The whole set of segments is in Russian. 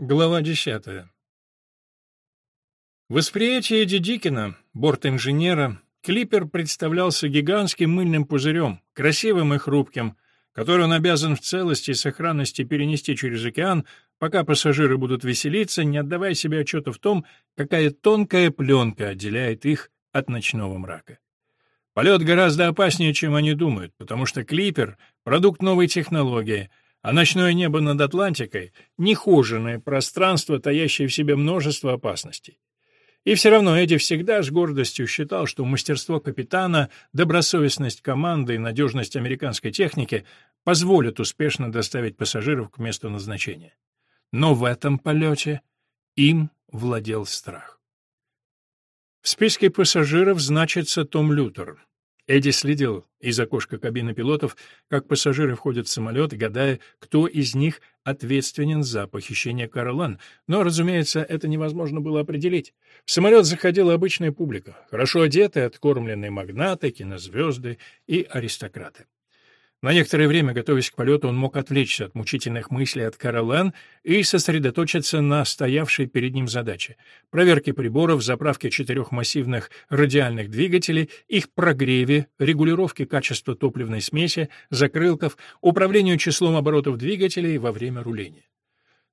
Глава десятая. В восприятии Эдди Дикина, борт-инженера, клипер представлялся гигантским мыльным пузырем, красивым и хрупким, который он обязан в целости и сохранности перенести через океан, пока пассажиры будут веселиться, не отдавая себе отчета в том, какая тонкая пленка отделяет их от ночного мрака. Полет гораздо опаснее, чем они думают, потому что клипер — продукт новой технологии — а ночное небо над Атлантикой — нехоженное пространство, таящее в себе множество опасностей. И все равно Эдди всегда с гордостью считал, что мастерство капитана, добросовестность команды и надежность американской техники позволят успешно доставить пассажиров к месту назначения. Но в этом полете им владел страх. В списке пассажиров значится Том Лютер, Эдди следил из окошка кабины пилотов, как пассажиры входят в самолет, гадая, кто из них ответственен за похищение Каролан, но, разумеется, это невозможно было определить. В самолет заходила обычная публика, хорошо одетые, откормленные магнаты, кинозвезды и аристократы. На некоторое время, готовясь к полету, он мог отвлечься от мучительных мыслей от Каролен и сосредоточиться на стоявшей перед ним задаче — проверке приборов, заправке четырех массивных радиальных двигателей, их прогреве, регулировке качества топливной смеси, закрылков, управлению числом оборотов двигателей во время руления.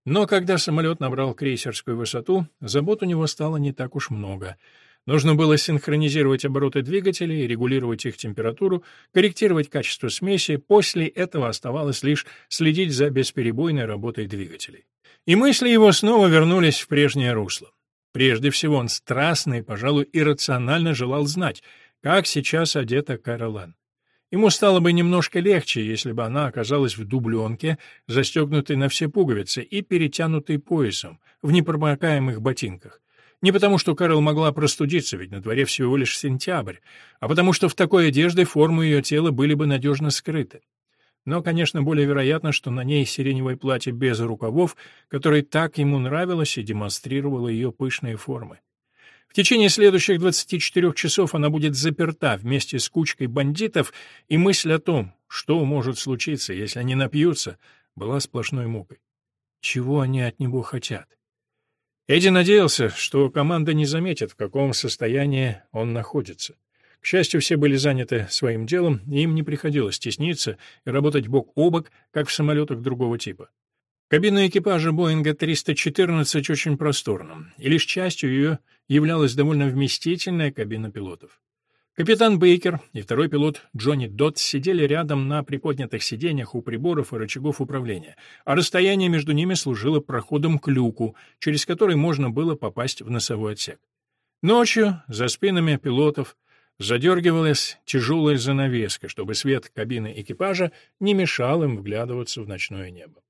Но когда самолет набрал крейсерскую высоту, забот у него стало не так уж много — Нужно было синхронизировать обороты двигателей, регулировать их температуру, корректировать качество смеси, после этого оставалось лишь следить за бесперебойной работой двигателей. И мысли его снова вернулись в прежнее русло. Прежде всего он страстно и, пожалуй, иррационально желал знать, как сейчас одета Кэролан. Ему стало бы немножко легче, если бы она оказалась в дубленке, застегнутой на все пуговицы и перетянутой поясом, в непромокаемых ботинках. Не потому, что Кэрол могла простудиться, ведь на дворе всего лишь сентябрь, а потому что в такой одежде формы ее тела были бы надежно скрыты. Но, конечно, более вероятно, что на ней сиреневое платье без рукавов, которое так ему нравилось и демонстрировало ее пышные формы. В течение следующих 24 часов она будет заперта вместе с кучкой бандитов, и мысль о том, что может случиться, если они напьются, была сплошной мукой. Чего они от него хотят? Эдди надеялся, что команда не заметит, в каком состоянии он находится. К счастью, все были заняты своим делом, и им не приходилось тесниться и работать бок о бок, как в самолетах другого типа. Кабина экипажа Боинга 314 очень просторна, и лишь частью ее являлась довольно вместительная кабина пилотов. Капитан Бейкер и второй пилот Джонни Дотт сидели рядом на приподнятых сиденьях у приборов и рычагов управления, а расстояние между ними служило проходом к люку, через который можно было попасть в носовой отсек. Ночью за спинами пилотов задергивалась тяжелая занавеска, чтобы свет кабины экипажа не мешал им вглядываться в ночное небо.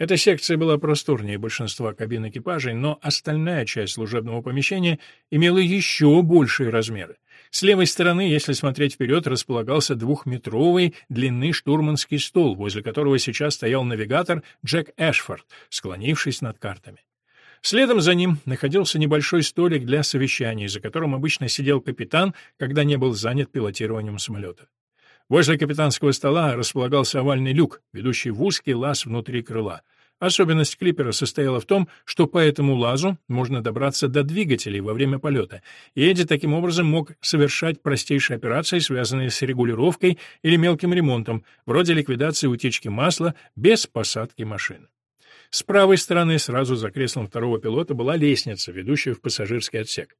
Эта секция была просторнее большинства кабин экипажей, но остальная часть служебного помещения имела еще большие размеры. С левой стороны, если смотреть вперед, располагался двухметровый длинный штурманский стол, возле которого сейчас стоял навигатор Джек Эшфорд, склонившись над картами. Следом за ним находился небольшой столик для совещаний, за которым обычно сидел капитан, когда не был занят пилотированием самолета. Возле капитанского стола располагался овальный люк, ведущий в узкий лаз внутри крыла. Особенность клипера состояла в том, что по этому лазу можно добраться до двигателей во время полета, и Эдди таким образом мог совершать простейшие операции, связанные с регулировкой или мелким ремонтом, вроде ликвидации утечки масла без посадки машины. С правой стороны, сразу за креслом второго пилота, была лестница, ведущая в пассажирский отсек.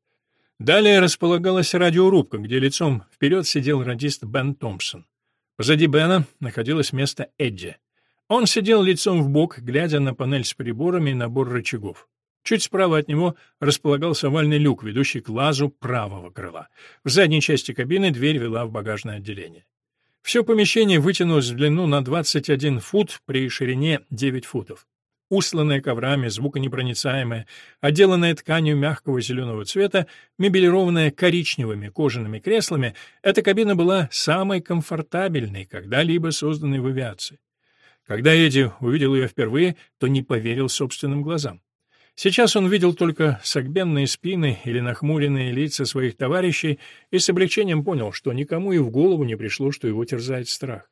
Далее располагалась радиорубка, где лицом вперед сидел радист Бен Томпсон. Позади Бена находилось место Эдди. Он сидел лицом в бок, глядя на панель с приборами и набор рычагов. Чуть справа от него располагался овальный люк, ведущий к лазу правого крыла. В задней части кабины дверь вела в багажное отделение. Все помещение вытянулось в длину на 21 фут при ширине 9 футов усланная коврами, звуконепроницаемая, отделанная тканью мягкого зеленого цвета, мебелированная коричневыми кожаными креслами, эта кабина была самой комфортабельной, когда-либо созданной в авиации. Когда Эдди увидел ее впервые, то не поверил собственным глазам. Сейчас он видел только согбенные спины или нахмуренные лица своих товарищей и с облегчением понял, что никому и в голову не пришло, что его терзает страх.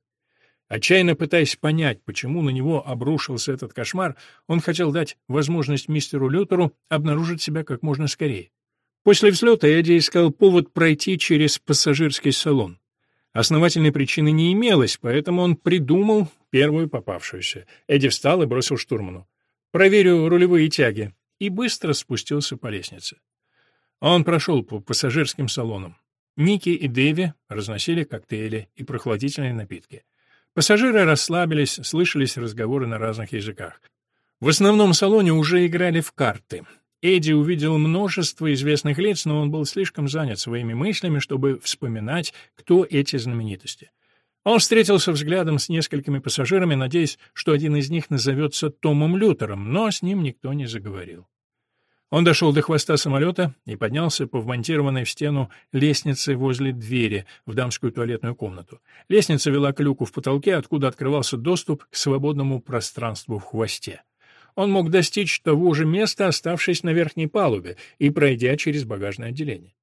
Отчаянно пытаясь понять, почему на него обрушился этот кошмар, он хотел дать возможность мистеру Лютеру обнаружить себя как можно скорее. После взлета Эдди искал повод пройти через пассажирский салон. Основательной причины не имелось, поэтому он придумал первую попавшуюся. Эдди встал и бросил штурману. «Проверю рулевые тяги», и быстро спустился по лестнице. Он прошел по пассажирским салонам. Ники и Дэви разносили коктейли и прохладительные напитки. Пассажиры расслабились, слышались разговоры на разных языках. В основном салоне уже играли в карты. Эдди увидел множество известных лиц, но он был слишком занят своими мыслями, чтобы вспоминать, кто эти знаменитости. Он встретился взглядом с несколькими пассажирами, надеясь, что один из них назовется Томом Лютером, но с ним никто не заговорил. Он дошел до хвоста самолета и поднялся по вмонтированной в стену лестнице возле двери в дамскую туалетную комнату. Лестница вела к люку в потолке, откуда открывался доступ к свободному пространству в хвосте. Он мог достичь того же места, оставшись на верхней палубе и пройдя через багажное отделение.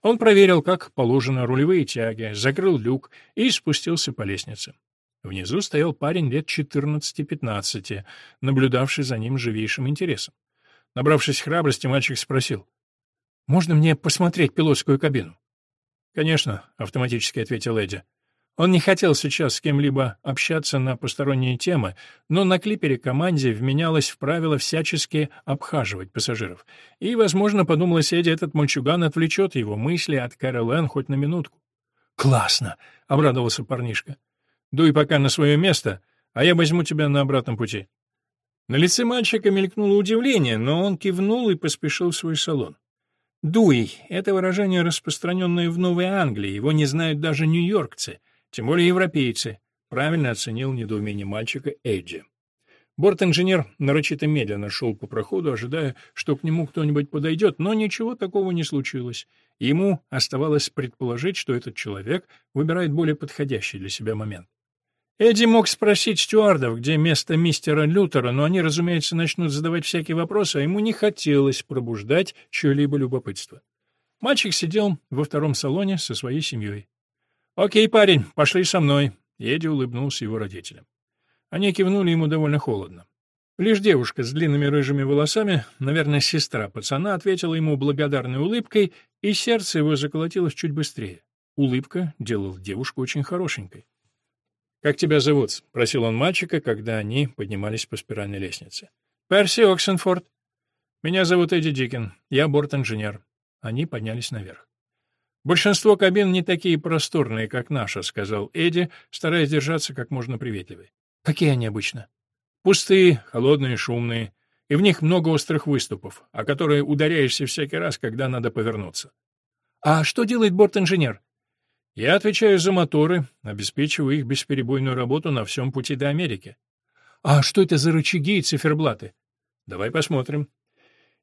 Он проверил, как положено, рулевые тяги, закрыл люк и спустился по лестнице. Внизу стоял парень лет 14-15, наблюдавший за ним живейшим интересом. Набравшись храбрости, мальчик спросил. «Можно мне посмотреть пилотскую кабину?» «Конечно», — автоматически ответил Эдди. Он не хотел сейчас с кем-либо общаться на посторонние темы, но на клипере команде вменялось в правило всячески обхаживать пассажиров. И, возможно, подумалось Эдди, этот мальчуган отвлечет его мысли от Кэрол хоть на минутку. «Классно!» — обрадовался парнишка. «Дуй пока на свое место, а я возьму тебя на обратном пути». На лице мальчика мелькнуло удивление, но он кивнул и поспешил в свой салон. «Дуй» — это выражение, распространенное в Новой Англии, его не знают даже нью-йоркцы — тем более европейцы, правильно оценил недоумение мальчика Эдди. Борт-инженер нарочито медленно шел по проходу, ожидая, что к нему кто-нибудь подойдет, но ничего такого не случилось. Ему оставалось предположить, что этот человек выбирает более подходящий для себя момент. Эдди мог спросить стюардов, где место мистера Лютера, но они, разумеется, начнут задавать всякие вопросы, а ему не хотелось пробуждать чье-либо любопытство. Мальчик сидел во втором салоне со своей семьей. «Окей, парень, пошли со мной», — Эдди улыбнулся его родителям. Они кивнули ему довольно холодно. Лишь девушка с длинными рыжими волосами, наверное, сестра пацана, ответила ему благодарной улыбкой, и сердце его заколотилось чуть быстрее. Улыбка делала девушку очень хорошенькой. «Как тебя зовут?» — спросил он мальчика, когда они поднимались по спиральной лестнице. «Перси Оксенфорд». «Меня зовут Эдди Дикин. Я борт-инженер». Они поднялись наверх. «Большинство кабин не такие просторные, как наша», — сказал Эдди, стараясь держаться как можно приветливее. «Какие они обычно?» «Пустые, холодные, шумные, и в них много острых выступов, о которые ударяешься всякий раз, когда надо повернуться». «А что делает борт-инженер?» «Я отвечаю за моторы, обеспечиваю их бесперебойную работу на всем пути до Америки». «А что это за рычаги и циферблаты?» «Давай посмотрим».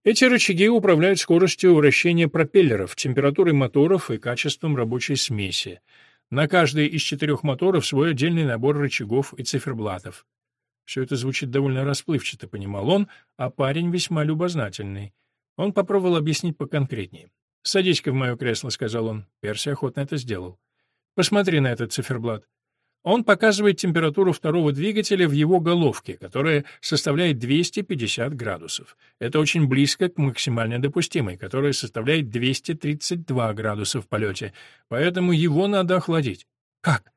Эти рычаги управляют скоростью вращения пропеллеров, температурой моторов и качеством рабочей смеси. На каждый из четырех моторов свой отдельный набор рычагов и циферблатов. Все это звучит довольно расплывчато, понимал он, а парень весьма любознательный. Он попробовал объяснить поконкретнее. «Садись-ка в мое кресло», — сказал он. Перси охотно это сделал. «Посмотри на этот циферблат. Он показывает температуру второго двигателя в его головке, которая составляет 250 градусов. Это очень близко к максимально допустимой, которая составляет 232 градуса в полете, поэтому его надо охладить. Как?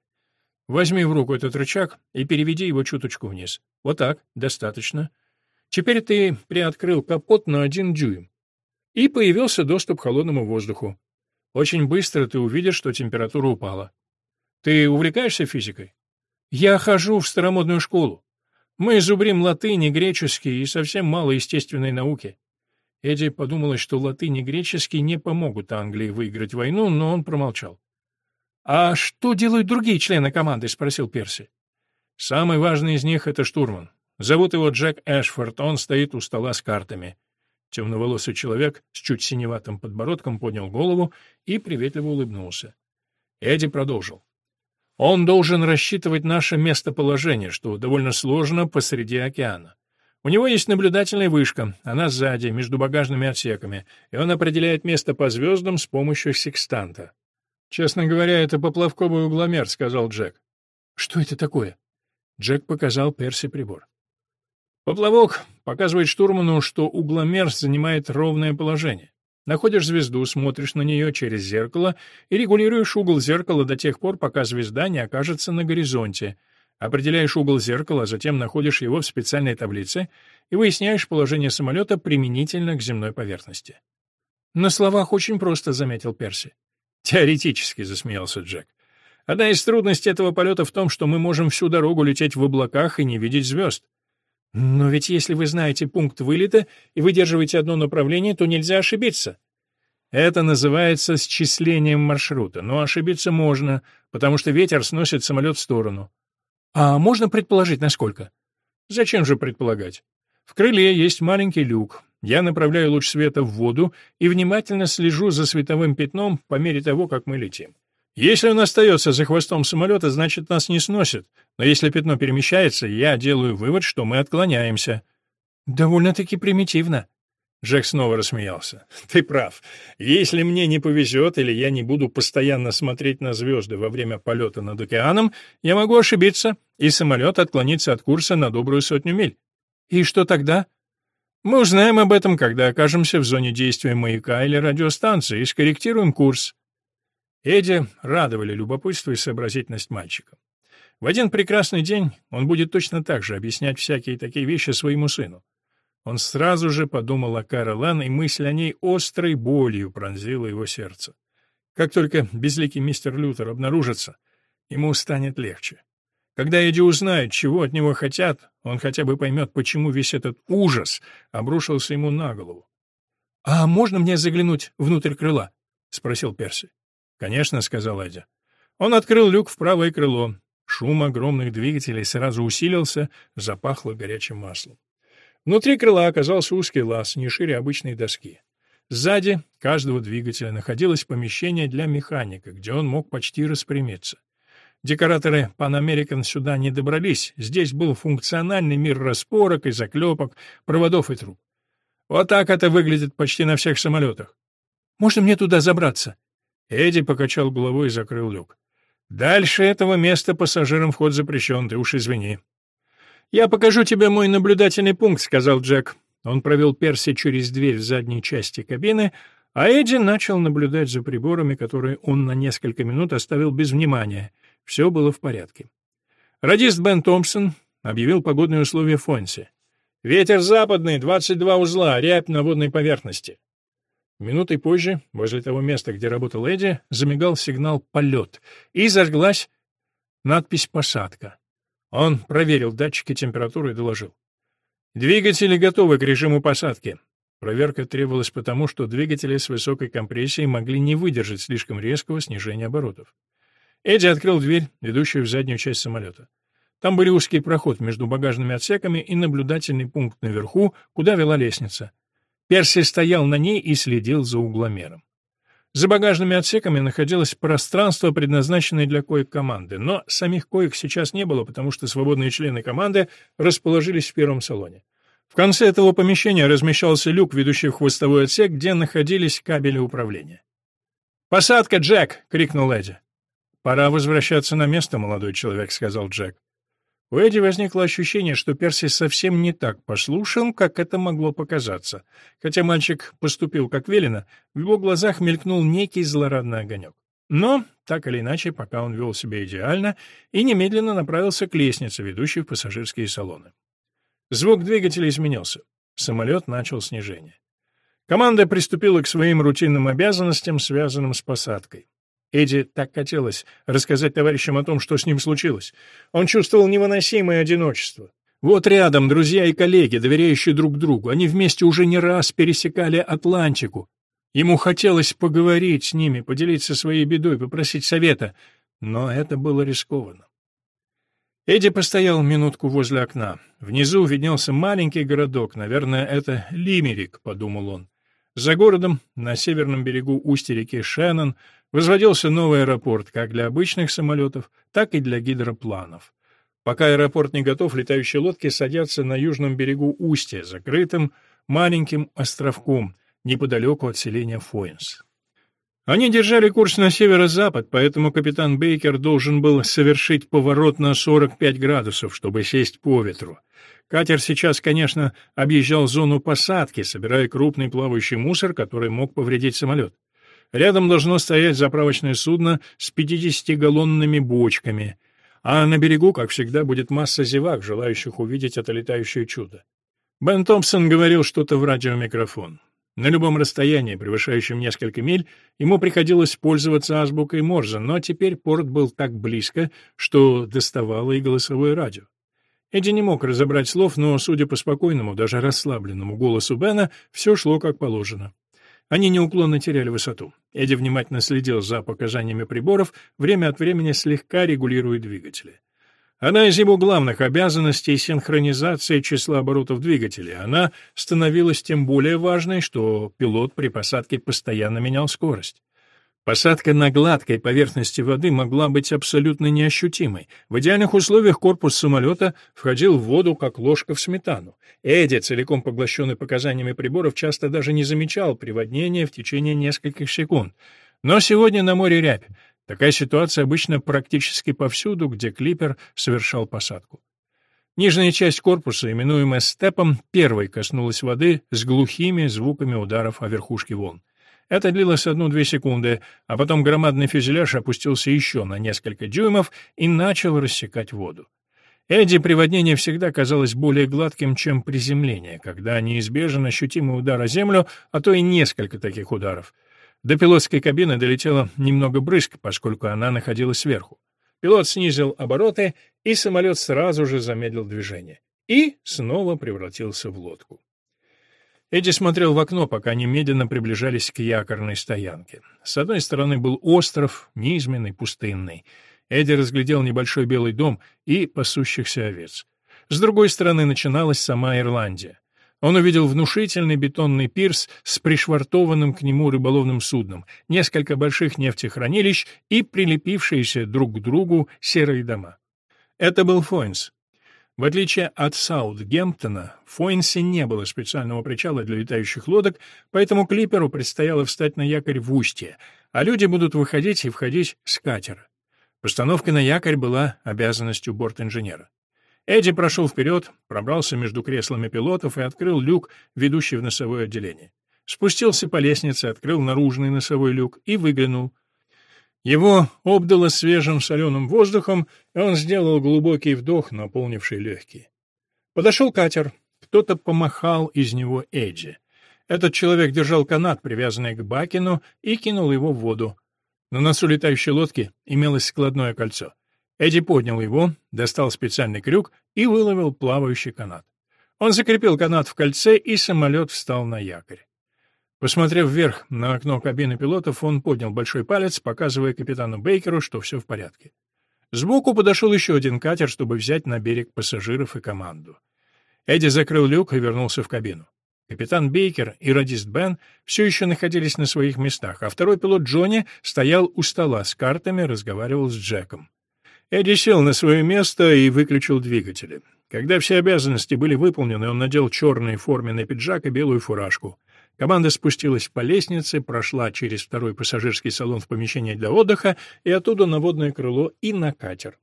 Возьми в руку этот рычаг и переведи его чуточку вниз. Вот так, достаточно. Теперь ты приоткрыл капот на один дюйм. И появился доступ к холодному воздуху. Очень быстро ты увидишь, что температура упала. Ты увлекаешься физикой? Я хожу в старомодную школу. Мы зубрим латынь и греческий и совсем мало естественной науки. Эдди подумалось, что латынь и греческий не помогут Англии выиграть войну, но он промолчал. «А что делают другие члены команды?» — спросил Перси. «Самый важный из них — это штурман. Зовут его Джек Эшфорд, он стоит у стола с картами». Темноволосый человек с чуть синеватым подбородком поднял голову и приветливо улыбнулся. Эдди продолжил. Он должен рассчитывать наше местоположение, что довольно сложно посреди океана. У него есть наблюдательная вышка, она сзади, между багажными отсеками, и он определяет место по звездам с помощью секстанта. «Честно говоря, это поплавковый угломер», — сказал Джек. «Что это такое?» Джек показал Перси прибор. Поплавок показывает штурману, что угломер занимает ровное положение. Находишь звезду, смотришь на нее через зеркало и регулируешь угол зеркала до тех пор, пока звезда не окажется на горизонте. Определяешь угол зеркала, затем находишь его в специальной таблице и выясняешь положение самолета применительно к земной поверхности. «На словах очень просто», — заметил Перси. «Теоретически», — засмеялся Джек. «Одна из трудностей этого полета в том, что мы можем всю дорогу лететь в облаках и не видеть звезд. Но ведь если вы знаете пункт вылета и выдерживаете одно направление, то нельзя ошибиться. Это называется счислением маршрута, но ошибиться можно, потому что ветер сносит самолет в сторону. А можно предположить, насколько? Зачем же предполагать? В крыле есть маленький люк. Я направляю луч света в воду и внимательно слежу за световым пятном по мере того, как мы летим. Если он остается за хвостом самолета, значит, нас не сносит. Но если пятно перемещается, я делаю вывод, что мы отклоняемся. Довольно-таки примитивно. Джек снова рассмеялся. «Ты прав. Если мне не повезет или я не буду постоянно смотреть на звезды во время полета над океаном, я могу ошибиться, и самолет отклонится от курса на добрую сотню миль. И что тогда? Мы узнаем об этом, когда окажемся в зоне действия маяка или радиостанции и скорректируем курс. Эдди радовали любопытство и сообразительность мальчика. В один прекрасный день он будет точно так же объяснять всякие такие вещи своему сыну. Он сразу же подумал о Каролан, и мысль о ней острой болью пронзила его сердце. Как только безликий мистер Лютер обнаружится, ему станет легче. Когда Эдди узнает, чего от него хотят, он хотя бы поймет, почему весь этот ужас обрушился ему на голову. — А можно мне заглянуть внутрь крыла? — спросил Перси. «Конечно», — сказал Эдди. Он открыл люк в правое крыло. Шум огромных двигателей сразу усилился, запахло горячим маслом. Внутри крыла оказался узкий лаз, не шире обычной доски. Сзади каждого двигателя находилось помещение для механика, где он мог почти распрямиться. Декораторы Pan American сюда не добрались, здесь был функциональный мир распорок и заклепок, проводов и труб. Вот так это выглядит почти на всех самолетах. «Можно мне туда забраться?» Эдди покачал головой и закрыл люк. «Дальше этого места пассажирам вход запрещен, ты уж извини». «Я покажу тебе мой наблюдательный пункт», — сказал Джек. Он провел Перси через дверь в задней части кабины, а Эдди начал наблюдать за приборами, которые он на несколько минут оставил без внимания. Все было в порядке. Радист Бен Томпсон объявил погодные условия в Фонсе. «Ветер западный, 22 узла, рябь на водной поверхности». Минутой позже, возле того места, где работал Эдди, замигал сигнал «Полет», и зажглась надпись «Посадка». Он проверил датчики температуры и доложил. «Двигатели готовы к режиму посадки». Проверка требовалась потому, что двигатели с высокой компрессией могли не выдержать слишком резкого снижения оборотов. Эдди открыл дверь, ведущую в заднюю часть самолета. Там были узкий проход между багажными отсеками и наблюдательный пункт наверху, куда вела лестница. Перси стоял на ней и следил за угломером. За багажными отсеками находилось пространство, предназначенное для коек команды, но самих коек сейчас не было, потому что свободные члены команды расположились в первом салоне. В конце этого помещения размещался люк, ведущий в хвостовой отсек, где находились кабели управления. «Посадка, Джек!» — крикнул Эдди. «Пора возвращаться на место, молодой человек», — сказал Джек. У Эдди возникло ощущение, что Перси совсем не так послушен, как это могло показаться. Хотя мальчик поступил как велено, в его глазах мелькнул некий злорадный огонек. Но, так или иначе, пока он вел себя идеально, и немедленно направился к лестнице, ведущей в пассажирские салоны. Звук двигателя изменился. Самолет начал снижение. Команда приступила к своим рутинным обязанностям, связанным с посадкой. Эдди так хотелось рассказать товарищам о том, что с ним случилось. Он чувствовал невыносимое одиночество. Вот рядом друзья и коллеги, доверяющие друг другу. Они вместе уже не раз пересекали Атлантику. Ему хотелось поговорить с ними, поделиться своей бедой, попросить совета. Но это было рискованно. Эдди постоял минутку возле окна. Внизу виднелся маленький городок, наверное, это Лимерик, подумал он. За городом, на северном берегу устья реки Шеннон, возводился новый аэропорт как для обычных самолетов, так и для гидропланов. Пока аэропорт не готов, летающие лодки садятся на южном берегу устья, закрытым маленьким островком, неподалеку от селения Фойнс. Они держали курс на северо-запад, поэтому капитан Бейкер должен был совершить поворот на 45 градусов, чтобы сесть по ветру. Катер сейчас, конечно, объезжал зону посадки, собирая крупный плавающий мусор, который мог повредить самолет. Рядом должно стоять заправочное судно с 50-галлонными бочками, а на берегу, как всегда, будет масса зевак, желающих увидеть это летающее чудо. Бен Томпсон говорил что-то в радиомикрофон. На любом расстоянии, превышающем несколько миль, ему приходилось пользоваться азбукой Морзе, но теперь порт был так близко, что доставало и голосовое радио. Эдди не мог разобрать слов, но, судя по спокойному, даже расслабленному голосу Бена, все шло как положено. Они неуклонно теряли высоту. Эдди внимательно следил за показаниями приборов, время от времени слегка регулируя двигатели. Одна из его главных обязанностей — синхронизация числа оборотов двигателя. Она становилась тем более важной, что пилот при посадке постоянно менял скорость. Посадка на гладкой поверхности воды могла быть абсолютно неощутимой. В идеальных условиях корпус самолета входил в воду, как ложка в сметану. Эдди, целиком поглощенный показаниями приборов, часто даже не замечал приводнения в течение нескольких секунд. Но сегодня на море рябь. Такая ситуация обычно практически повсюду, где клипер совершал посадку. Нижняя часть корпуса, именуемая степом, первой коснулась воды с глухими звуками ударов о верхушке волн. Это длилось одну-две секунды, а потом громадный фюзеляж опустился еще на несколько дюймов и начал рассекать воду. Эдди приводнение всегда казалось более гладким, чем приземление, когда неизбежен ощутимый удар о землю, а то и несколько таких ударов — до пилотской кабины долетело немного брызг, поскольку она находилась сверху. Пилот снизил обороты, и самолет сразу же замедлил движение. И снова превратился в лодку. Эдди смотрел в окно, пока они медленно приближались к якорной стоянке. С одной стороны был остров, низменный, пустынный. Эдди разглядел небольшой белый дом и пасущихся овец. С другой стороны начиналась сама Ирландия. Он увидел внушительный бетонный пирс с пришвартованным к нему рыболовным судном, несколько больших нефтехранилищ и прилепившиеся друг к другу серые дома. Это был Фойнс. В отличие от Саутгемптона, в Фойнсе не было специального причала для летающих лодок, поэтому клиперу предстояло встать на якорь в устье, а люди будут выходить и входить с катера. Постановка на якорь была обязанностью борт-инженера. Эдди прошел вперед, пробрался между креслами пилотов и открыл люк, ведущий в носовое отделение. Спустился по лестнице, открыл наружный носовой люк и выглянул. Его обдало свежим соленым воздухом, и он сделал глубокий вдох, наполнивший легкие. Подошел катер. Кто-то помахал из него Эдди. Этот человек держал канат, привязанный к бакину, и кинул его в воду. На носу летающей лодки имелось складное кольцо. Эдди поднял его, достал специальный крюк и выловил плавающий канат. Он закрепил канат в кольце, и самолет встал на якорь. Посмотрев вверх на окно кабины пилотов, он поднял большой палец, показывая капитану Бейкеру, что все в порядке. Сбоку подошел еще один катер, чтобы взять на берег пассажиров и команду. Эдди закрыл люк и вернулся в кабину. Капитан Бейкер и радист Бен все еще находились на своих местах, а второй пилот Джонни стоял у стола с картами, разговаривал с Джеком. Эдди сел на свое место и выключил двигатели. Когда все обязанности были выполнены, он надел черный форменный пиджак и белую фуражку. Команда спустилась по лестнице, прошла через второй пассажирский салон в помещение для отдыха и оттуда на водное крыло и на катер.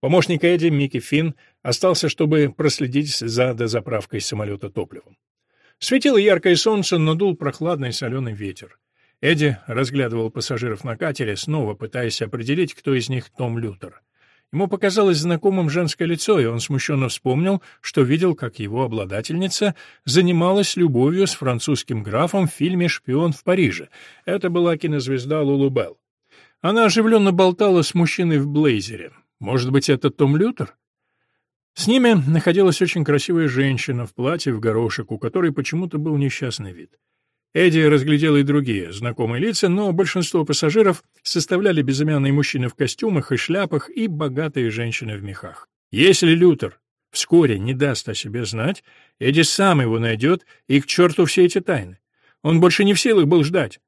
Помощник Эдди, Микки Финн, остался, чтобы проследить за дозаправкой самолета топливом. Светило яркое солнце, но дул прохладный соленый ветер. Эдди разглядывал пассажиров на катере, снова пытаясь определить, кто из них Том Лютер. Ему показалось знакомым женское лицо, и он смущенно вспомнил, что видел, как его обладательница занималась любовью с французским графом в фильме «Шпион в Париже». Это была кинозвезда Лулу Белл. Она оживленно болтала с мужчиной в блейзере. Может быть, это Том Лютер? С ними находилась очень красивая женщина в платье в горошек, у которой почему-то был несчастный вид. Эдди разглядел и другие знакомые лица, но большинство пассажиров составляли безымянные мужчины в костюмах и шляпах и богатые женщины в мехах. Если Лютер вскоре не даст о себе знать, Эдди сам его найдет, и к черту все эти тайны. Он больше не в силах был ждать.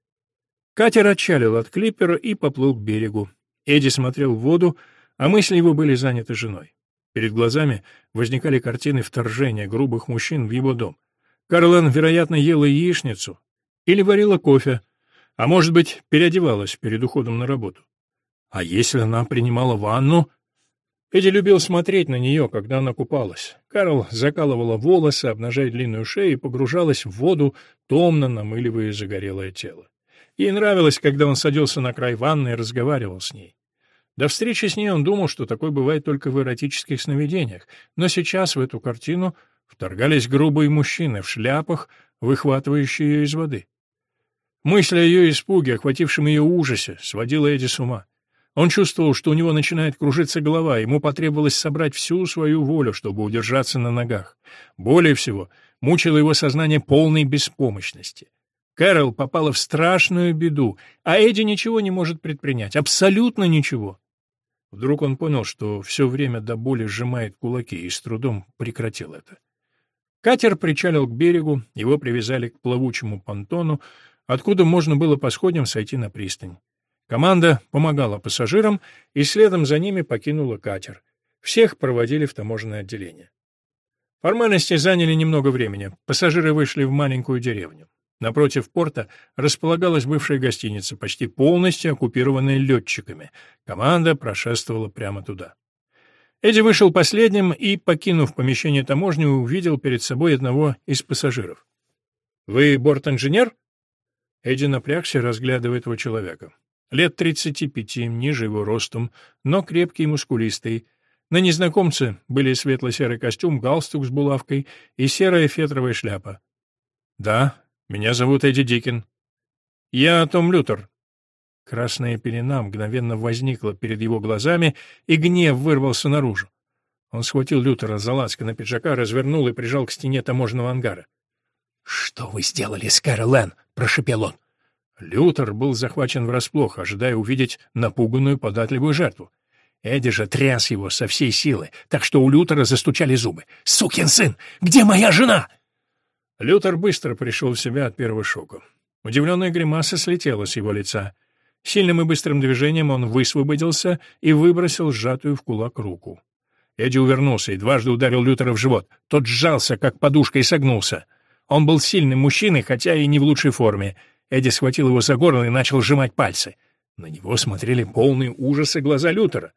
Катер отчалил от клипера и поплыл к берегу. Эдди смотрел в воду, а мысли его были заняты женой. Перед глазами возникали картины вторжения грубых мужчин в его дом. Карлан, вероятно, ела яичницу, или варила кофе. А может быть, переодевалась перед уходом на работу. А если она принимала ванну? Эдди любил смотреть на нее, когда она купалась. Карл закалывала волосы, обнажая длинную шею, и погружалась в воду, томно намыливая загорелое тело. Ей нравилось, когда он садился на край ванны и разговаривал с ней. До встречи с ней он думал, что такое бывает только в эротических сновидениях, но сейчас в эту картину вторгались грубые мужчины в шляпах, выхватывающие ее из воды. Мысль о ее испуге, охватившем ее ужасе, сводила Эдди с ума. Он чувствовал, что у него начинает кружиться голова, ему потребовалось собрать всю свою волю, чтобы удержаться на ногах. Более всего, мучило его сознание полной беспомощности. Кэрол попала в страшную беду, а Эдди ничего не может предпринять, абсолютно ничего. Вдруг он понял, что все время до боли сжимает кулаки, и с трудом прекратил это. Катер причалил к берегу, его привязали к плавучему понтону, откуда можно было по сходням сойти на пристань. Команда помогала пассажирам и следом за ними покинула катер. Всех проводили в таможенное отделение. Формальности заняли немного времени. Пассажиры вышли в маленькую деревню. Напротив порта располагалась бывшая гостиница, почти полностью оккупированная летчиками. Команда прошествовала прямо туда. Эдди вышел последним и, покинув помещение таможни, увидел перед собой одного из пассажиров. «Вы борт-инженер?» Эдди напрягся, разглядывая этого человека. Лет тридцати пяти, ниже его ростом, но крепкий и мускулистый. На незнакомце были светло-серый костюм, галстук с булавкой и серая фетровая шляпа. «Да, меня зовут Эдди Дикин». «Я Том Лютер». Красная пелена мгновенно возникла перед его глазами, и гнев вырвался наружу. Он схватил Лютера за лацко на пиджака, развернул и прижал к стене таможенного ангара. «Что вы сделали с Кэрол прошепел он. Лютер был захвачен врасплох, ожидая увидеть напуганную податливую жертву. Эдди же тряс его со всей силы, так что у Лютера застучали зубы. «Сукин сын! Где моя жена?» Лютер быстро пришел в себя от первого шока. Удивленная гримаса слетела с его лица. Сильным и быстрым движением он высвободился и выбросил сжатую в кулак руку. Эдди увернулся и дважды ударил Лютера в живот. Тот сжался, как подушка, и согнулся. Он был сильным мужчиной, хотя и не в лучшей форме. Эдди схватил его за горло и начал сжимать пальцы. На него смотрели полные ужаса глаза Лютера.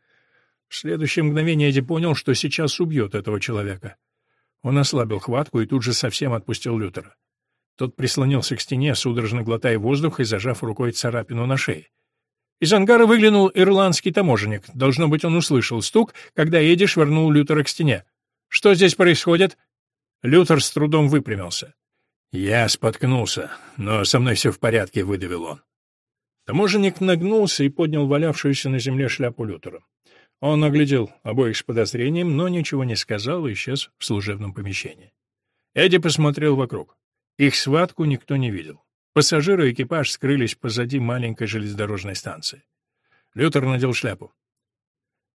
В следующее мгновение Эдди понял, что сейчас убьет этого человека. Он ослабил хватку и тут же совсем отпустил Лютера. Тот прислонился к стене, судорожно глотая воздух и зажав рукой царапину на шее. Из ангара выглянул ирландский таможенник. Должно быть, он услышал стук, когда Эдди швырнул Лютера к стене. «Что здесь происходит?» Лютер с трудом выпрямился. Я споткнулся, но со мной все в порядке, выдавил он. Таможенник нагнулся и поднял валявшуюся на земле шляпу Лютера. Он оглядел обоих с подозрением, но ничего не сказал и исчез в служебном помещении. Эдди посмотрел вокруг. Их схватку никто не видел. Пассажиры и экипаж скрылись позади маленькой железнодорожной станции. Лютер надел шляпу.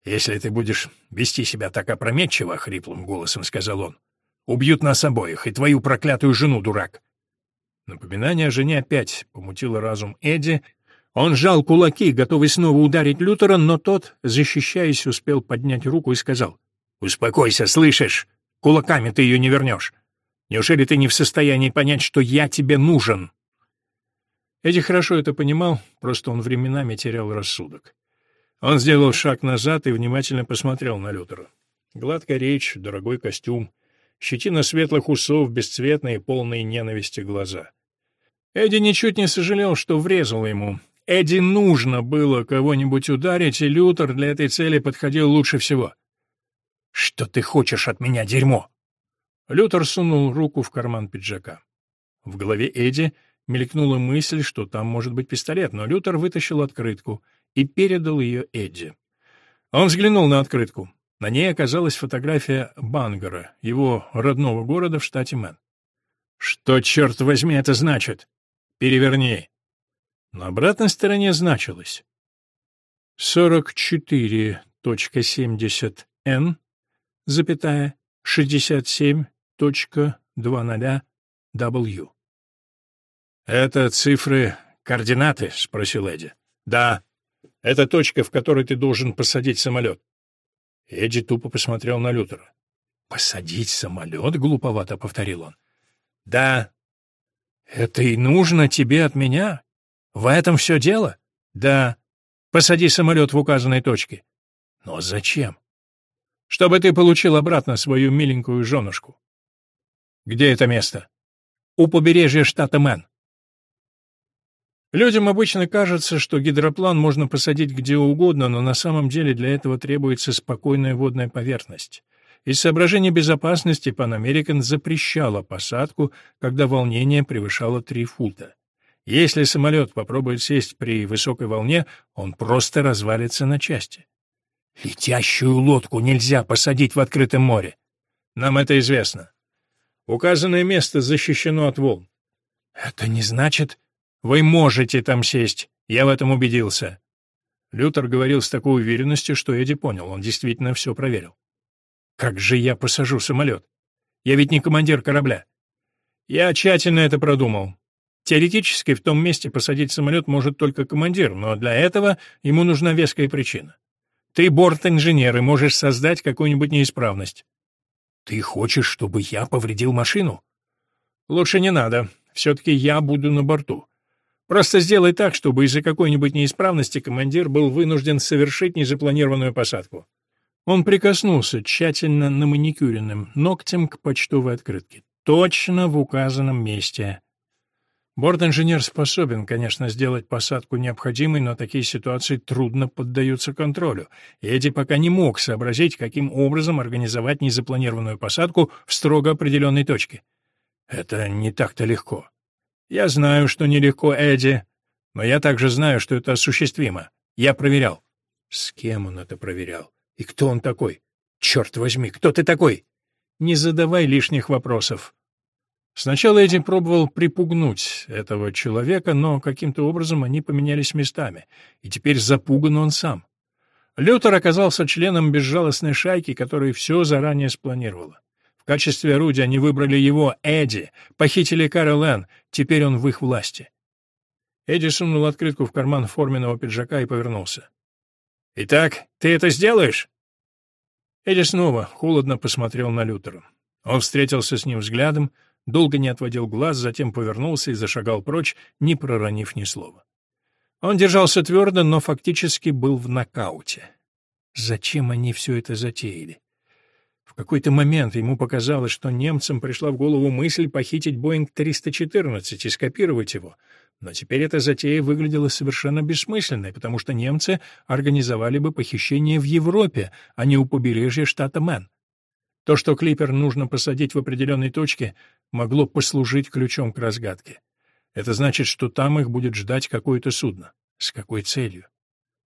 «Если ты будешь вести себя так опрометчиво», — хриплым голосом сказал он, Убьют нас обоих, и твою проклятую жену, дурак!» Напоминание о жене опять помутило разум Эдди. Он сжал кулаки, готовый снова ударить Лютера, но тот, защищаясь, успел поднять руку и сказал. «Успокойся, слышишь? Кулаками ты ее не вернешь. Неужели ты не в состоянии понять, что я тебе нужен?» Эдди хорошо это понимал, просто он временами терял рассудок. Он сделал шаг назад и внимательно посмотрел на Лютера. Гладкая речь, дорогой костюм — щетина светлых усов, бесцветные, полные ненависти глаза. Эдди ничуть не сожалел, что врезал ему. Эдди нужно было кого-нибудь ударить, и Лютер для этой цели подходил лучше всего. «Что ты хочешь от меня, дерьмо?» Лютер сунул руку в карман пиджака. В голове Эдди мелькнула мысль, что там может быть пистолет, но Лютер вытащил открытку и передал ее Эдди. Он взглянул на открытку. На ней оказалась фотография Бангара, его родного города в штате Мэн. «Что, черт возьми, это значит? Переверни!» На обратной стороне значилось 44.70N, запятая, 67.20W. «Это цифры координаты?» — спросил Эдди. «Да. Это точка, в которой ты должен посадить самолет. Эдди тупо посмотрел на Лютера. «Посадить самолет?» — глуповато повторил он. «Да». «Это и нужно тебе от меня?» В этом все дело? Да. Посади самолет в указанной точке. Но зачем? Чтобы ты получил обратно свою миленькую женушку. Где это место? У побережья штата Мэн. Людям обычно кажется, что гидроплан можно посадить где угодно, но на самом деле для этого требуется спокойная водная поверхность. Из соображений безопасности Pan American запрещала посадку, когда волнение превышало 3 фута. Если самолет попробует сесть при высокой волне, он просто развалится на части. Летящую лодку нельзя посадить в открытом море. Нам это известно. Указанное место защищено от волн. Это не значит... Вы можете там сесть. Я в этом убедился. Лютер говорил с такой уверенностью, что Эдди понял, он действительно все проверил. Как же я посажу самолет? Я ведь не командир корабля. Я тщательно это продумал. Теоретически в том месте посадить самолет может только командир, но для этого ему нужна веская причина. Ты борт-инженер и можешь создать какую-нибудь неисправность. Ты хочешь, чтобы я повредил машину? Лучше не надо. Все-таки я буду на борту. Просто сделай так, чтобы из-за какой-нибудь неисправности командир был вынужден совершить незапланированную посадку. Он прикоснулся тщательно на маникюренным ногтем к почтовой открытке. Точно в указанном месте. Борт-инженер способен, конечно, сделать посадку необходимой, но такие ситуации трудно поддаются контролю. Эдди пока не мог сообразить, каким образом организовать незапланированную посадку в строго определенной точке. Это не так-то легко. Я знаю, что нелегко, Эдди, но я также знаю, что это осуществимо. Я проверял. С кем он это проверял? И кто он такой? Черт возьми, кто ты такой? Не задавай лишних вопросов. Сначала Эдди пробовал припугнуть этого человека, но каким-то образом они поменялись местами, и теперь запуган он сам. Лютер оказался членом безжалостной шайки, которая все заранее спланировала. В качестве орудия они выбрали его, Эдди, похитили Карл Энн, теперь он в их власти. Эдди сунул открытку в карман форменного пиджака и повернулся. «Итак, ты это сделаешь?» Эдди снова холодно посмотрел на Лютера. Он встретился с ним взглядом, долго не отводил глаз, затем повернулся и зашагал прочь, не проронив ни слова. Он держался твердо, но фактически был в нокауте. Зачем они все это затеяли? В какой-то момент ему показалось, что немцам пришла в голову мысль похитить Боинг-314 и скопировать его, но теперь эта затея выглядела совершенно бессмысленной, потому что немцы организовали бы похищение в Европе, а не у побережья штата Мэн. То, что клипер нужно посадить в определенной точке, могло послужить ключом к разгадке. Это значит, что там их будет ждать какое-то судно. С какой целью?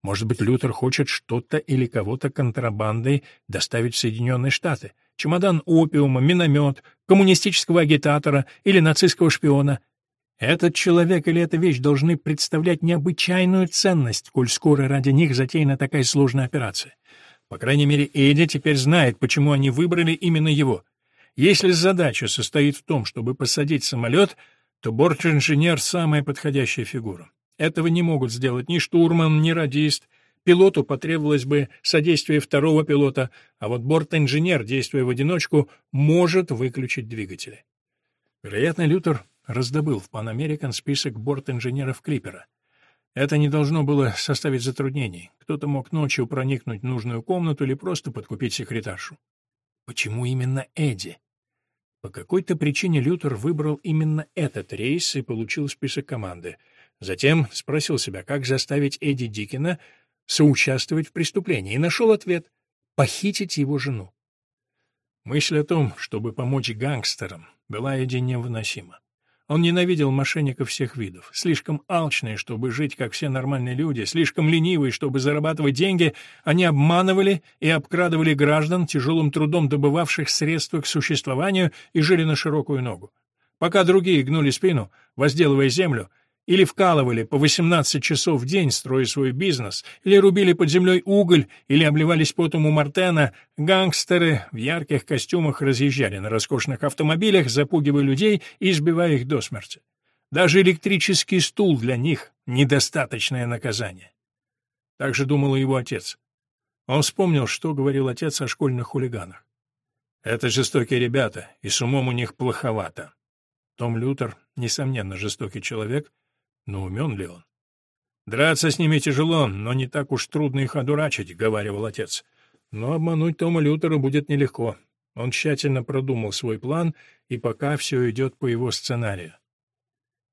Может быть, Лютер хочет что-то или кого-то контрабандой доставить в Соединенные Штаты? Чемодан опиума, миномет, коммунистического агитатора или нацистского шпиона? Этот человек или эта вещь должны представлять необычайную ценность, коль скоро ради них затеяна такая сложная операция. По крайней мере, Эдди теперь знает, почему они выбрали именно его. Если задача состоит в том, чтобы посадить самолет, то борт-инженер — самая подходящая фигура. Этого не могут сделать ни штурман, ни радист. Пилоту потребовалось бы содействие второго пилота, а вот борт-инженер, действуя в одиночку, может выключить двигатели. Вероятно, Лютер раздобыл в Pan American список борт-инженеров Клипера. Это не должно было составить затруднений. Кто-то мог ночью проникнуть в нужную комнату или просто подкупить секретаршу. Почему именно Эдди? По какой-то причине Лютер выбрал именно этот рейс и получил список команды. Затем спросил себя, как заставить Эдди Дикина соучаствовать в преступлении, и нашел ответ — похитить его жену. Мысль о том, чтобы помочь гангстерам, была Эдди невыносима. Он ненавидел мошенников всех видов. Слишком алчные, чтобы жить, как все нормальные люди, слишком ленивые, чтобы зарабатывать деньги, они обманывали и обкрадывали граждан, тяжелым трудом добывавших средства к существованию и жили на широкую ногу. Пока другие гнули спину, возделывая землю, или вкалывали по 18 часов в день, строя свой бизнес, или рубили под землей уголь, или обливались потом у Мартена, гангстеры в ярких костюмах разъезжали на роскошных автомобилях, запугивая людей и избивая их до смерти. Даже электрический стул для них — недостаточное наказание. Так же думал его отец. Он вспомнил, что говорил отец о школьных хулиганах. Это жестокие ребята, и с умом у них плоховато. Том Лютер, несомненно, жестокий человек — но умен ли он? «Драться с ними тяжело, но не так уж трудно их одурачить», — говаривал отец. «Но обмануть Тома Лютера будет нелегко. Он тщательно продумал свой план, и пока все идет по его сценарию.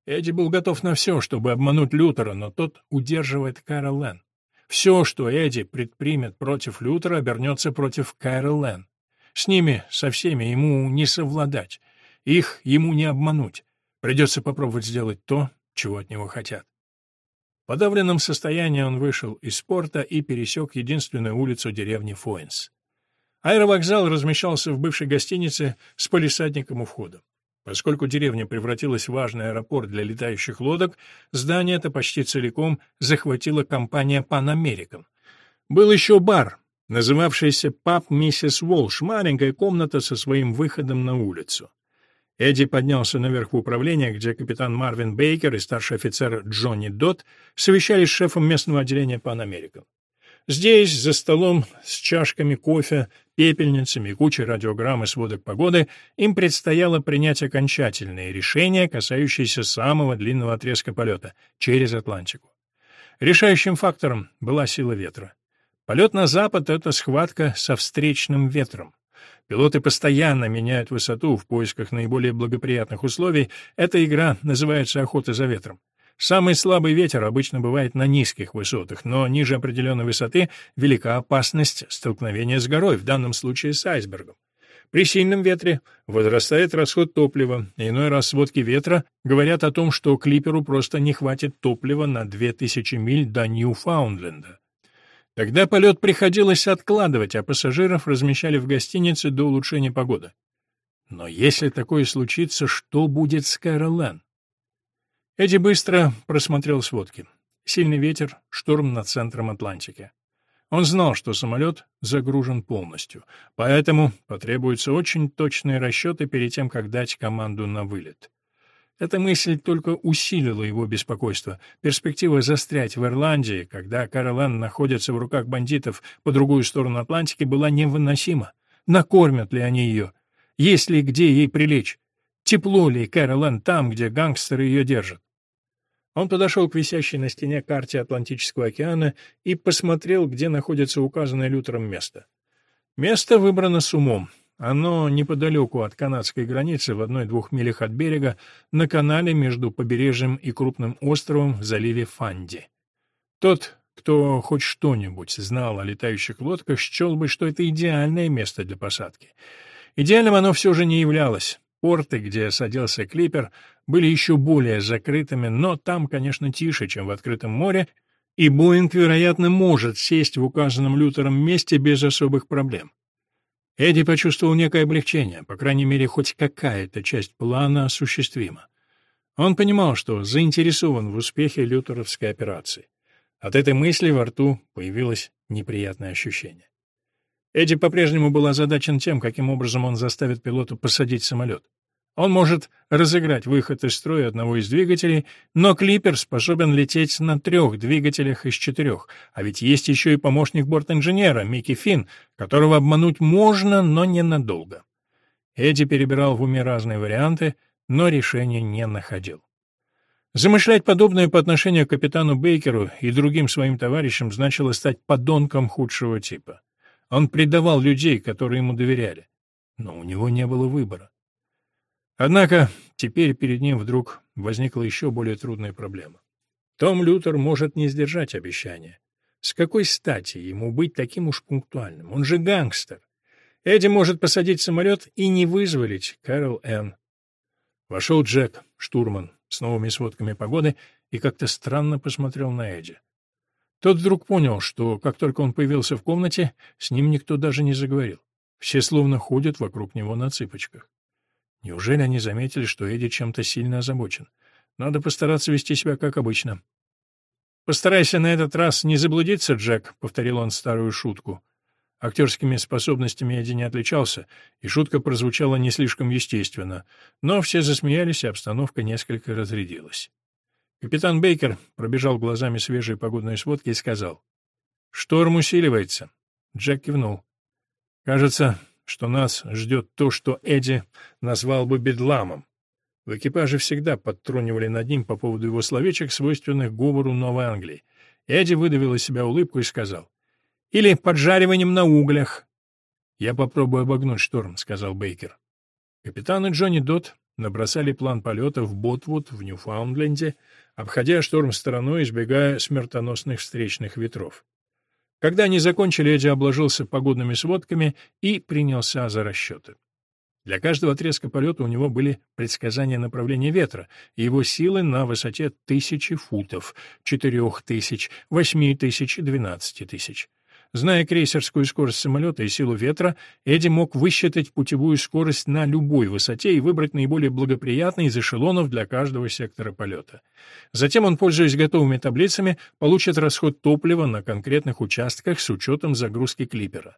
Эдди был готов на все, чтобы обмануть Лютера, но тот удерживает Кайра Лен. Все, что Эдди предпримет против Лютера, обернется против Кайра Лен. С ними, со всеми, ему не совладать. Их ему не обмануть. Придется попробовать сделать то, чего от него хотят. В подавленном состоянии он вышел из спорта и пересек единственную улицу деревни Фоинс. Аэровокзал размещался в бывшей гостинице с полисадником у входа. Поскольку деревня превратилась в важный аэропорт для летающих лодок, здание это почти целиком захватила компания Pan American. Был еще бар, называвшийся «Паб Миссис Волш», маленькая комната со своим выходом на улицу. Эдди поднялся наверх в управление, где капитан Марвин Бейкер и старший офицер Джонни Дот совещались с шефом местного отделения Pan American. Здесь, за столом с чашками кофе, пепельницами и кучей радиограмм и сводок погоды, им предстояло принять окончательные решения, касающиеся самого длинного отрезка полета — через Атлантику. Решающим фактором была сила ветра. Полет на запад — это схватка со встречным ветром. Пилоты постоянно меняют высоту в поисках наиболее благоприятных условий. Эта игра называется «охота за ветром». Самый слабый ветер обычно бывает на низких высотах, но ниже определенной высоты велика опасность столкновения с горой, в данном случае с айсбергом. При сильном ветре возрастает расход топлива, иной раз сводки ветра говорят о том, что клиперу просто не хватит топлива на 2000 миль до Ньюфаундленда. Тогда полет приходилось откладывать, а пассажиров размещали в гостинице до улучшения погоды. Но если такое случится, что будет с Кэролэн? Эдди быстро просмотрел сводки. Сильный ветер, шторм над центром Атлантики. Он знал, что самолет загружен полностью, поэтому потребуются очень точные расчеты перед тем, как дать команду на вылет. Эта мысль только усилила его беспокойство. Перспектива застрять в Ирландии, когда Каролан находится в руках бандитов по другую сторону Атлантики, была невыносима. Накормят ли они ее? Есть ли где ей прилечь? Тепло ли Кэролэн там, где гангстеры ее держат? Он подошел к висящей на стене карте Атлантического океана и посмотрел, где находится указанное Лютером место. Место выбрано с умом. Оно неподалеку от канадской границы, в одной-двух милях от берега, на канале между побережьем и крупным островом в заливе Фанди. Тот, кто хоть что-нибудь знал о летающих лодках, счел бы, что это идеальное место для посадки. Идеальным оно все же не являлось. Порты, где садился клипер, были еще более закрытыми, но там, конечно, тише, чем в открытом море, и Боинг, вероятно, может сесть в указанном Лютером месте без особых проблем. Эдди почувствовал некое облегчение, по крайней мере, хоть какая-то часть плана осуществима. Он понимал, что заинтересован в успехе лютеровской операции. От этой мысли во рту появилось неприятное ощущение. Эдди по-прежнему был озадачен тем, каким образом он заставит пилота посадить самолет. Он может разыграть выход из строя одного из двигателей, но клипер способен лететь на трех двигателях из четырех, а ведь есть еще и помощник борт-инженера, Микки Финн, которого обмануть можно, но ненадолго. Эдди перебирал в уме разные варианты, но решения не находил. Замышлять подобное по отношению к капитану Бейкеру и другим своим товарищам значило стать подонком худшего типа. Он предавал людей, которые ему доверяли. Но у него не было выбора. Однако теперь перед ним вдруг возникла еще более трудная проблема. Том Лютер может не сдержать обещания. С какой стати ему быть таким уж пунктуальным? Он же гангстер. Эдди может посадить самолет и не вызволить Кэрол Энн. Вошел Джек, штурман, с новыми сводками погоды, и как-то странно посмотрел на Эдди. Тот вдруг понял, что как только он появился в комнате, с ним никто даже не заговорил. Все словно ходят вокруг него на цыпочках. Неужели они заметили, что Эдди чем-то сильно озабочен? Надо постараться вести себя как обычно. «Постарайся на этот раз не заблудиться, Джек», — повторил он старую шутку. Актерскими способностями Эдди не отличался, и шутка прозвучала не слишком естественно, но все засмеялись, и обстановка несколько разрядилась. Капитан Бейкер пробежал глазами свежие погодные сводки и сказал. «Шторм усиливается». Джек кивнул. «Кажется, что нас ждет то, что Эдди назвал бы бедламом. В экипаже всегда подтрунивали над ним по поводу его словечек, свойственных говору Новой Англии. Эдди выдавил из себя улыбку и сказал. «Или поджариванием на углях». «Я попробую обогнуть шторм», — сказал Бейкер. Капитан и Джонни Дот набросали план полета в Ботвуд в Ньюфаундленде, обходя шторм стороной, избегая смертоносных встречных ветров. Когда они закончили, Эдди обложился погодными сводками и принялся за расчеты. Для каждого отрезка полета у него были предсказания направления ветра и его силы на высоте тысячи футов, четырех тысяч, восьми тысяч, двенадцати тысяч. Зная крейсерскую скорость самолета и силу ветра, Эдди мог высчитать путевую скорость на любой высоте и выбрать наиболее благоприятный из эшелонов для каждого сектора полета. Затем он, пользуясь готовыми таблицами, получит расход топлива на конкретных участках с учетом загрузки клипера.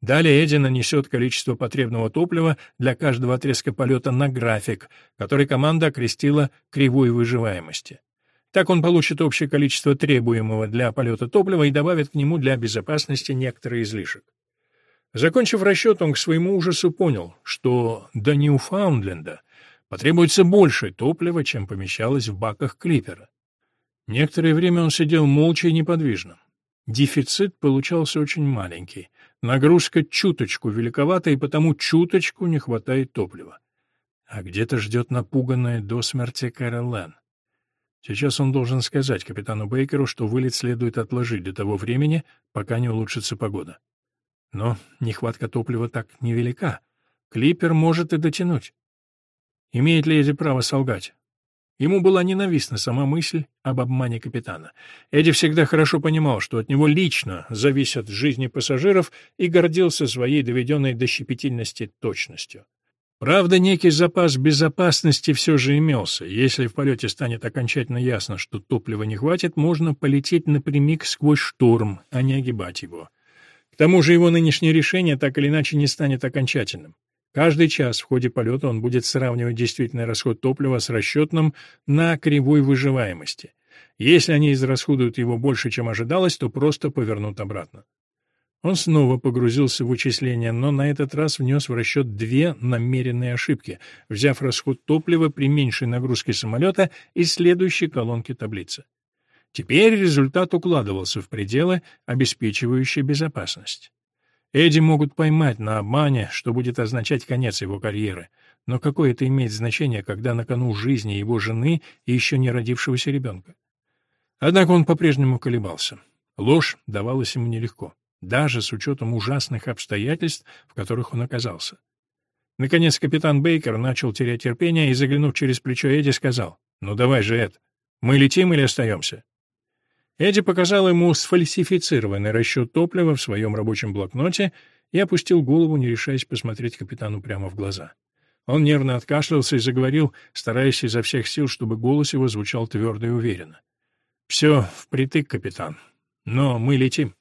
Далее Эдди нанесет количество потребного топлива для каждого отрезка полета на график, который команда окрестила кривой выживаемости. Так он получит общее количество требуемого для полета топлива и добавит к нему для безопасности некоторые излишек. Закончив расчет, он к своему ужасу понял, что до Ньюфаундленда потребуется больше топлива, чем помещалось в баках клипера. Некоторое время он сидел молча и неподвижно. Дефицит получался очень маленький, нагрузка чуточку великовата, и потому чуточку не хватает топлива. А где-то ждет напуганная до смерти Кэрол Сейчас он должен сказать капитану Бейкеру, что вылет следует отложить до того времени, пока не улучшится погода. Но нехватка топлива так невелика. Клипер может и дотянуть. Имеет ли Эдди право солгать? Ему была ненавистна сама мысль об обмане капитана. Эдди всегда хорошо понимал, что от него лично зависят жизни пассажиров и гордился своей доведенной до щепетильности точностью. Правда, некий запас безопасности все же имелся. Если в полете станет окончательно ясно, что топлива не хватит, можно полететь напрямик сквозь шторм, а не огибать его. К тому же его нынешнее решение так или иначе не станет окончательным. Каждый час в ходе полета он будет сравнивать действительный расход топлива с расчетным на кривой выживаемости. Если они израсходуют его больше, чем ожидалось, то просто повернут обратно. Он снова погрузился в вычисления, но на этот раз внес в расчет две намеренные ошибки, взяв расход топлива при меньшей нагрузке самолета из следующей колонки таблицы. Теперь результат укладывался в пределы, обеспечивающие безопасность. Эдди могут поймать на обмане, что будет означать конец его карьеры. Но какое это имеет значение, когда на кону жизни его жены и еще не родившегося ребенка? Однако он по-прежнему колебался. Ложь давалась ему нелегко даже с учетом ужасных обстоятельств, в которых он оказался. Наконец капитан Бейкер начал терять терпение и, заглянув через плечо Эдди, сказал, «Ну давай же, Эд, мы летим или остаемся?» Эдди показал ему сфальсифицированный расчет топлива в своем рабочем блокноте и опустил голову, не решаясь посмотреть капитану прямо в глаза. Он нервно откашлялся и заговорил, стараясь изо всех сил, чтобы голос его звучал твердо и уверенно. «Все впритык, капитан. Но мы летим».